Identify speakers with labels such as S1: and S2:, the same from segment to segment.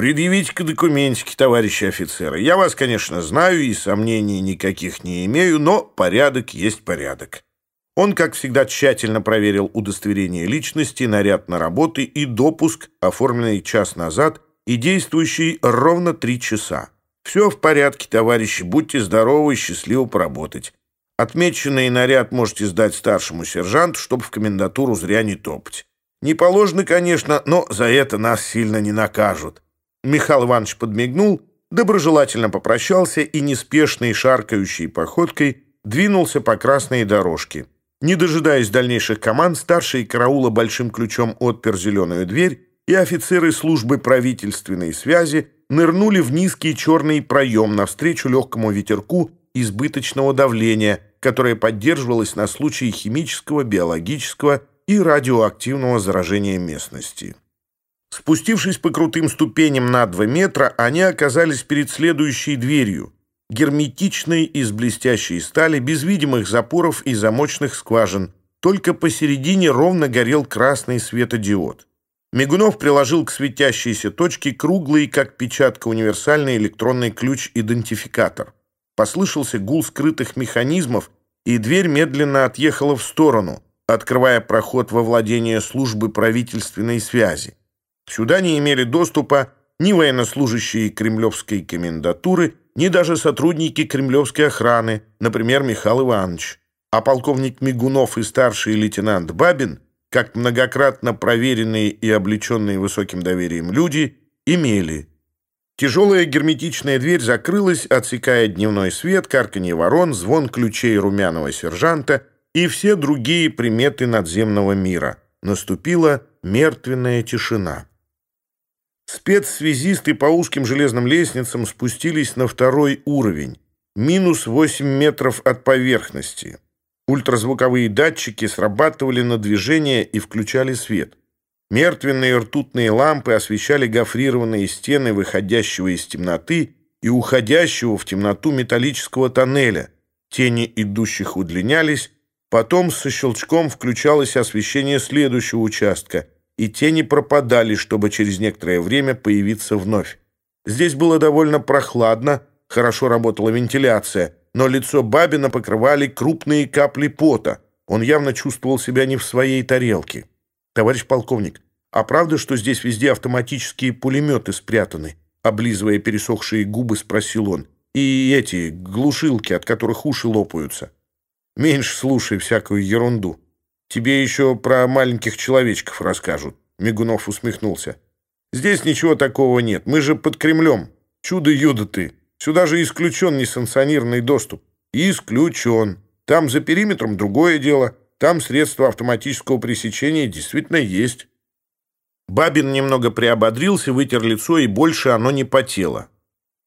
S1: Предъявите-ка документики, товарищи офицеры. Я вас, конечно, знаю и сомнений никаких не имею, но порядок есть порядок». Он, как всегда, тщательно проверил удостоверение личности, наряд на работы и допуск, оформленный час назад и действующий ровно три часа. «Все в порядке, товарищи, будьте здоровы и счастливо поработать. Отмеченный наряд можете сдать старшему сержанту, чтобы в комендатуру зря не топать. Не положено, конечно, но за это нас сильно не накажут». Михаил Иванович подмигнул, доброжелательно попрощался и неспешной шаркающей походкой двинулся по красной дорожке. Не дожидаясь дальнейших команд, старший караула большим ключом отпер зеленую дверь, и офицеры службы правительственной связи нырнули в низкий черный проем навстречу легкому ветерку избыточного давления, которое поддерживалось на случай химического, биологического и радиоактивного заражения местности. Спустившись по крутым ступеням на два метра, они оказались перед следующей дверью, герметичной из блестящей стали, без видимых запоров и замочных скважин. Только посередине ровно горел красный светодиод. Мигунов приложил к светящейся точке круглый, как печатка, универсальный электронный ключ-идентификатор. Послышался гул скрытых механизмов, и дверь медленно отъехала в сторону, открывая проход во владение службы правительственной связи. Сюда не имели доступа ни военнослужащие кремлевской комендатуры, ни даже сотрудники кремлевской охраны, например, Михаил Иванович. А полковник Мигунов и старший лейтенант Бабин, как многократно проверенные и облеченные высоким доверием люди, имели. Тяжелая герметичная дверь закрылась, отсекая дневной свет, карканье ворон, звон ключей румяного сержанта и все другие приметы надземного мира. Наступила мертвенная тишина. Спецсвязисты по узким железным лестницам спустились на второй уровень, минус 8 метров от поверхности. Ультразвуковые датчики срабатывали на движение и включали свет. Мертвенные ртутные лампы освещали гофрированные стены выходящего из темноты и уходящего в темноту металлического тоннеля. Тени идущих удлинялись, потом со щелчком включалось освещение следующего участка – и тени пропадали, чтобы через некоторое время появиться вновь. Здесь было довольно прохладно, хорошо работала вентиляция, но лицо Бабина покрывали крупные капли пота. Он явно чувствовал себя не в своей тарелке. «Товарищ полковник, а правда, что здесь везде автоматические пулеметы спрятаны?» Облизывая пересохшие губы, спросил он. «И эти, глушилки, от которых уши лопаются». «Меньше слушай всякую ерунду», Тебе еще про маленьких человечков расскажут», — Мигунов усмехнулся. «Здесь ничего такого нет. Мы же под Кремлем. Чудо-юдо ты. Сюда же исключен несанкционированный доступ». «Исключен. Там за периметром другое дело. Там средства автоматического пресечения действительно есть». Бабин немного приободрился, вытер лицо, и больше оно не потело.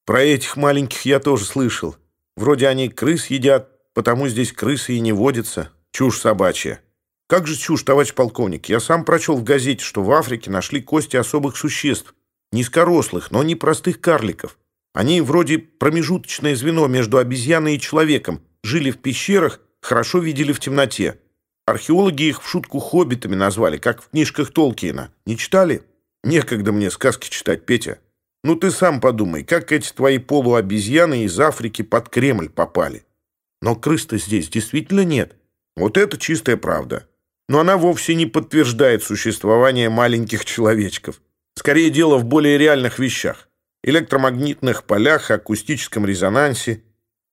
S1: «Про этих маленьких я тоже слышал. Вроде они крыс едят, потому здесь крысы и не водятся. Чушь собачья». Как же чушь, товарищ полковник. Я сам прочел в газете, что в Африке нашли кости особых существ. Низкорослых, но не простых карликов. Они вроде промежуточное звено между обезьяной и человеком. Жили в пещерах, хорошо видели в темноте. Археологи их в шутку хоббитами назвали, как в книжках Толкиена. Не читали? Некогда мне сказки читать, Петя. Ну ты сам подумай, как эти твои полуобезьяны из Африки под Кремль попали. Но крыс-то здесь действительно нет. Вот это чистая правда Но она вовсе не подтверждает существование маленьких человечков. Скорее дело в более реальных вещах. Электромагнитных полях, акустическом резонансе.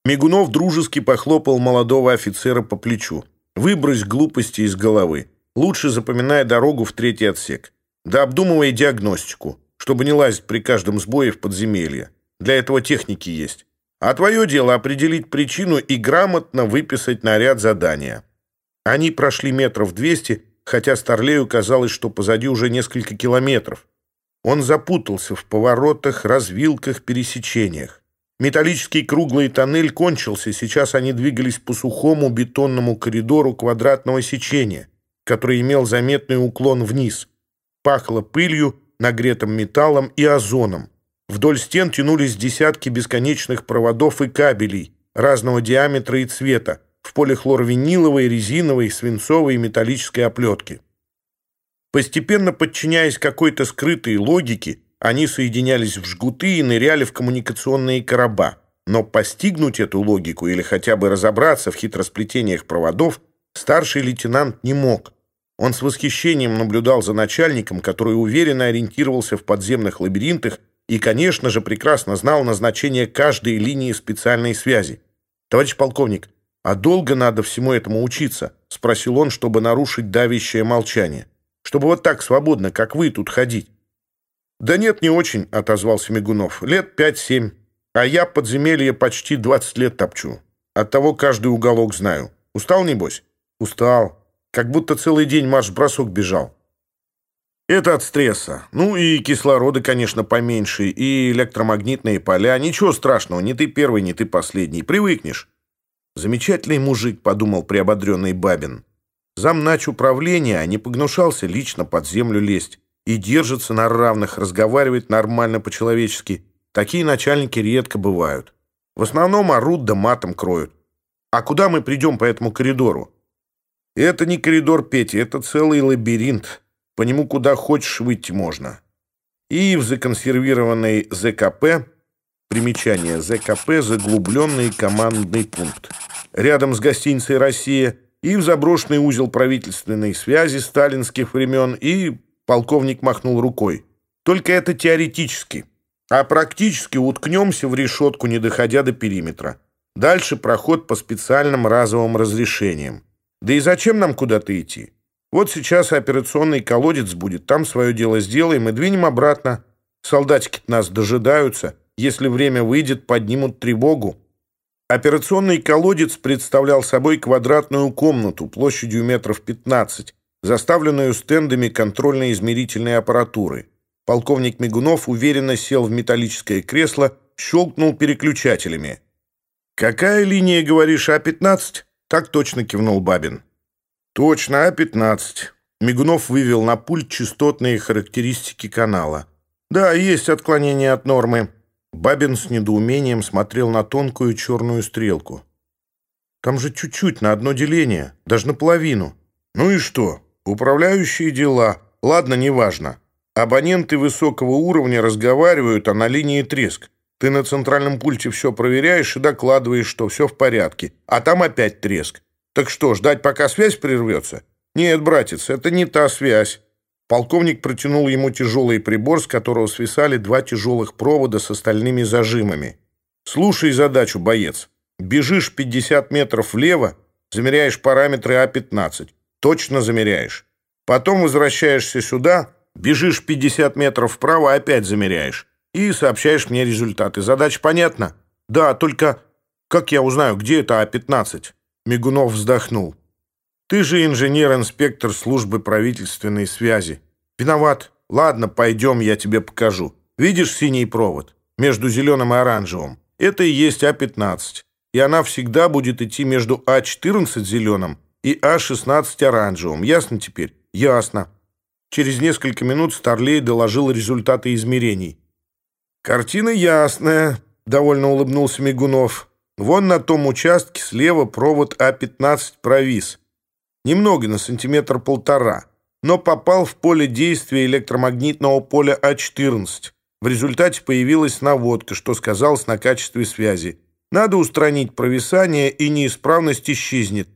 S1: Мигунов дружески похлопал молодого офицера по плечу. Выбрось глупости из головы. Лучше запоминай дорогу в третий отсек. Да обдумывай диагностику, чтобы не лазить при каждом сбое в подземелье. Для этого техники есть. А твое дело определить причину и грамотно выписать наряд задания. Они прошли метров двести, хотя Старлею казалось, что позади уже несколько километров. Он запутался в поворотах, развилках, пересечениях. Металлический круглый тоннель кончился, сейчас они двигались по сухому бетонному коридору квадратного сечения, который имел заметный уклон вниз. Пахло пылью, нагретым металлом и озоном. Вдоль стен тянулись десятки бесконечных проводов и кабелей разного диаметра и цвета, в полихлорвиниловой, резиновой, свинцовой и металлической оплетке. Постепенно подчиняясь какой-то скрытой логике, они соединялись в жгуты и ныряли в коммуникационные короба. Но постигнуть эту логику или хотя бы разобраться в хитросплетениях проводов старший лейтенант не мог. Он с восхищением наблюдал за начальником, который уверенно ориентировался в подземных лабиринтах и, конечно же, прекрасно знал назначение каждой линии специальной связи. «Товарищ полковник, а долго надо всему этому учиться?» — спросил он, чтобы нарушить давящее молчание. «Чтобы вот так свободно, как вы, тут ходить». «Да нет, не очень», — отозвался Мигунов. «Лет пять-семь. А я подземелье почти 20 лет топчу. Оттого каждый уголок знаю. Устал, небось? Устал. Как будто целый день марш-бросок бежал. Это от стресса. Ну и кислорода, конечно, поменьше, и электромагнитные поля. Ничего страшного, не ты первый, не ты последний. Привыкнешь. Замечательный мужик, подумал приободренный Бабин. Зам начал правления, а не погнушался лично под землю лезть и держится на равных, разговаривает нормально по-человечески. Такие начальники редко бывают. В основном орут да матом кроют. А куда мы придем по этому коридору? Это не коридор, Петя, это целый лабиринт. По нему куда хочешь выйти можно. И в законсервированной ЗКП Примечание. ЗКП – заглубленный командный пункт. Рядом с гостиницей «Россия» и в заброшенный узел правительственной связи сталинских времен, и полковник махнул рукой. Только это теоретически. А практически уткнемся в решетку, не доходя до периметра. Дальше проход по специальным разовым разрешениям. Да и зачем нам куда-то идти? Вот сейчас операционный колодец будет, там свое дело сделаем и двинем обратно. Солдатики нас дожидаются – если время выйдет, поднимут тревогу. Операционный колодец представлял собой квадратную комнату площадью метров 15, заставленную стендами контрольно-измерительной аппаратуры. Полковник Мигунов уверенно сел в металлическое кресло, щелкнул переключателями. «Какая линия, говоришь, А-15?» «Так точно», — кивнул Бабин. «Точно, А-15». Мигунов вывел на пульт частотные характеристики канала. «Да, есть отклонение от нормы. Бабин с недоумением смотрел на тонкую черную стрелку. «Там же чуть-чуть, на одно деление, даже наполовину». «Ну и что? Управляющие дела. Ладно, неважно. Абоненты высокого уровня разговаривают, а на линии треск. Ты на центральном пульте все проверяешь и докладываешь, что все в порядке. А там опять треск. Так что, ждать, пока связь прервется? Нет, братец, это не та связь. Полковник протянул ему тяжелый прибор, с которого свисали два тяжелых провода с остальными зажимами. «Слушай задачу, боец. Бежишь 50 метров влево, замеряешь параметры А15. Точно замеряешь. Потом возвращаешься сюда, бежишь 50 метров вправо, опять замеряешь. И сообщаешь мне результаты. Задача понятна? Да, только как я узнаю, где это А15?» Мигунов вздохнул. Ты же инженер-инспектор службы правительственной связи. Виноват. Ладно, пойдем, я тебе покажу. Видишь синий провод? Между зеленым и оранжевым. Это и есть А-15. И она всегда будет идти между А-14 зеленым и А-16 оранжевым. Ясно теперь? Ясно. Через несколько минут Старлей доложил результаты измерений. «Картина ясная», — довольно улыбнулся Мигунов. «Вон на том участке слева провод А-15 провис. Немного, на сантиметр-полтора, но попал в поле действия электромагнитного поля А-14. В результате появилась наводка, что сказалось на качестве связи. Надо устранить провисание, и неисправность исчезнет.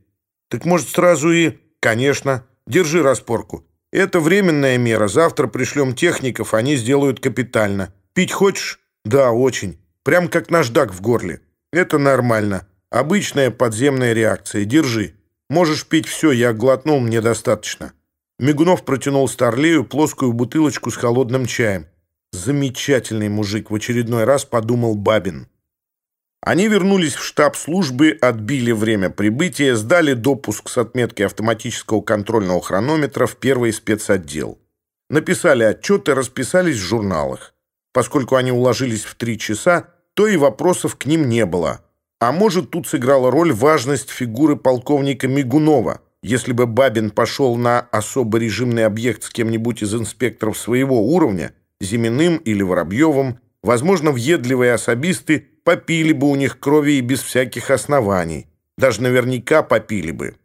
S1: Так может сразу и... Конечно. Держи распорку. Это временная мера. Завтра пришлем техников, они сделают капитально. Пить хочешь? Да, очень. Прям как наждак в горле. Это нормально. Обычная подземная реакция. Держи. Можешь пить все, я глотнул, мне достаточно». Мигунов протянул Старлею плоскую бутылочку с холодным чаем. «Замечательный мужик», — в очередной раз подумал Бабин. Они вернулись в штаб службы, отбили время прибытия, сдали допуск с отметки автоматического контрольного хронометра в первый спецотдел. Написали отчеты, расписались в журналах. Поскольку они уложились в три часа, то и вопросов к ним не было. А может, тут сыграла роль важность фигуры полковника Мигунова. Если бы Бабин пошел на особо режимный объект с кем-нибудь из инспекторов своего уровня, Зиминым или Воробьевым, возможно, въедливые особисты попили бы у них крови и без всяких оснований. Даже наверняка попили бы.